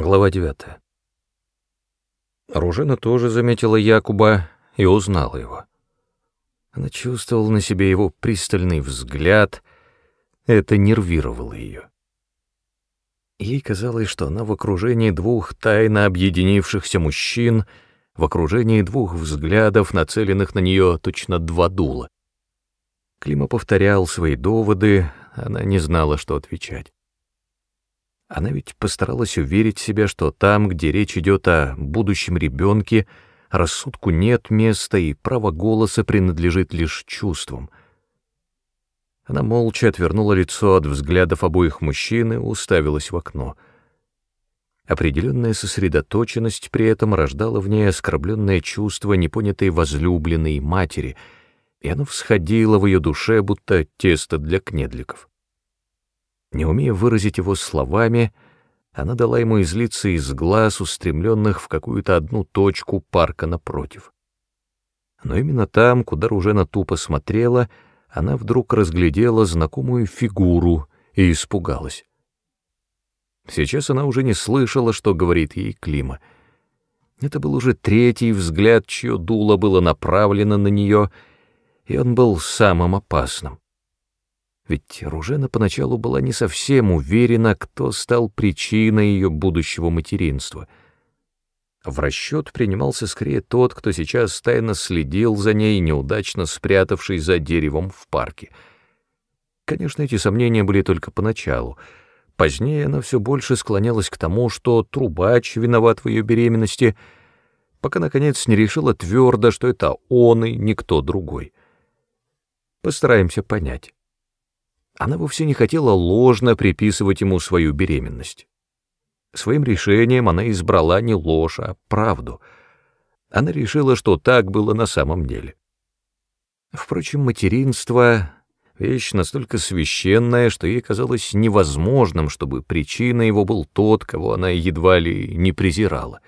Глава 9. Ружена тоже заметила Якуба и узнала его. Она чувствовала на себе его пристальный взгляд, это нервировало ее. Ей казалось, что она в окружении двух тайно объединившихся мужчин, в окружении двух взглядов, нацеленных на нее точно два дула. Клима повторял свои доводы, она не знала, что отвечать. Она ведь постаралась уверить себя, что там, где речь идет о будущем ребенке, рассудку нет места, и право голоса принадлежит лишь чувствам. Она молча отвернула лицо от взглядов обоих мужчин и уставилась в окно. Определенная сосредоточенность при этом рождала в ней оскорбленное чувство непонятой возлюбленной матери, и оно всходило в ее душе, будто тесто для кнедликов. Не умея выразить его словами, она дала ему излиться из глаз, устремленных в какую-то одну точку парка напротив. Но именно там, куда Ружена тупо смотрела, она вдруг разглядела знакомую фигуру и испугалась. Сейчас она уже не слышала, что говорит ей Клима. Это был уже третий взгляд, чье дуло было направлено на нее, и он был самым опасным. Ведь Ружена поначалу была не совсем уверена, кто стал причиной ее будущего материнства. В расчет принимался скорее тот, кто сейчас тайно следил за ней, неудачно спрятавшись за деревом в парке. Конечно, эти сомнения были только поначалу. Позднее она все больше склонялась к тому, что трубач виноват в ее беременности, пока, наконец, не решила твердо, что это он и никто другой. Постараемся понять. Она вовсе не хотела ложно приписывать ему свою беременность. Своим решением она избрала не ложь, а правду. Она решила, что так было на самом деле. Впрочем, материнство — вещь настолько священная, что ей казалось невозможным, чтобы причиной его был тот, кого она едва ли не презирала.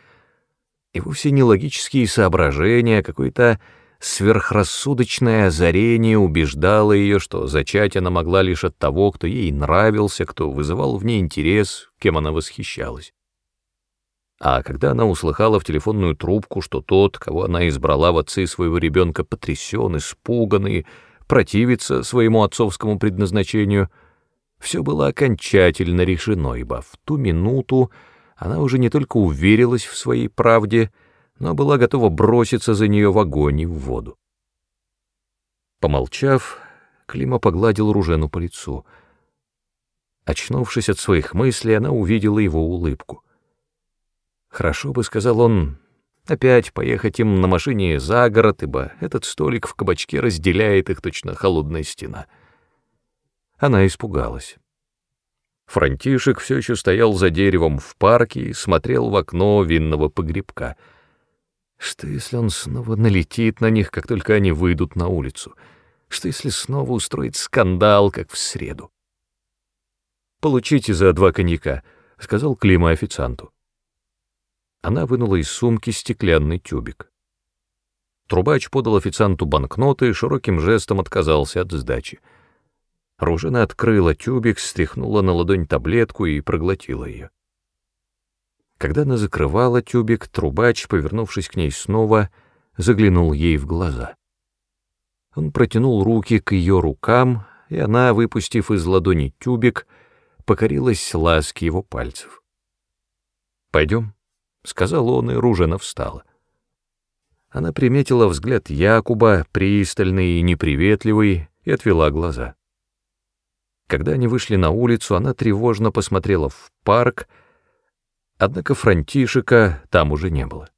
И вовсе не логические соображения, а какой-то Сверхрассудочное озарение убеждало ее, что зачать она могла лишь от того, кто ей нравился, кто вызывал в ней интерес, кем она восхищалась. А когда она услыхала в телефонную трубку, что тот, кого она избрала в отцы своего ребенка, потрясен, испуган и противится своему отцовскому предназначению, все было окончательно решено, ибо в ту минуту она уже не только уверилась в своей правде, но была готова броситься за нее в огонь и в воду. Помолчав, Клима погладил Ружену по лицу. Очнувшись от своих мыслей, она увидела его улыбку. «Хорошо бы», — сказал он, — «опять поехать им на машине за город, ибо этот столик в кабачке разделяет их точно холодная стена». Она испугалась. Франтишек все еще стоял за деревом в парке и смотрел в окно винного погребка — что если он снова налетит на них, как только они выйдут на улицу? Что если снова устроит скандал, как в среду? «Получите за два коньяка», — сказал Клима официанту. Она вынула из сумки стеклянный тюбик. Трубач подал официанту банкноты и широким жестом отказался от сдачи. Ружина открыла тюбик, стряхнула на ладонь таблетку и проглотила ее. Когда она закрывала тюбик, трубач, повернувшись к ней снова, заглянул ей в глаза. Он протянул руки к ее рукам, и она, выпустив из ладони тюбик, покорилась ласке его пальцев. «Пойдем», — сказал он, и Ружена встала. Она приметила взгляд Якуба, пристальный и неприветливый, и отвела глаза. Когда они вышли на улицу, она тревожно посмотрела в парк, Однако Франтишека там уже не было.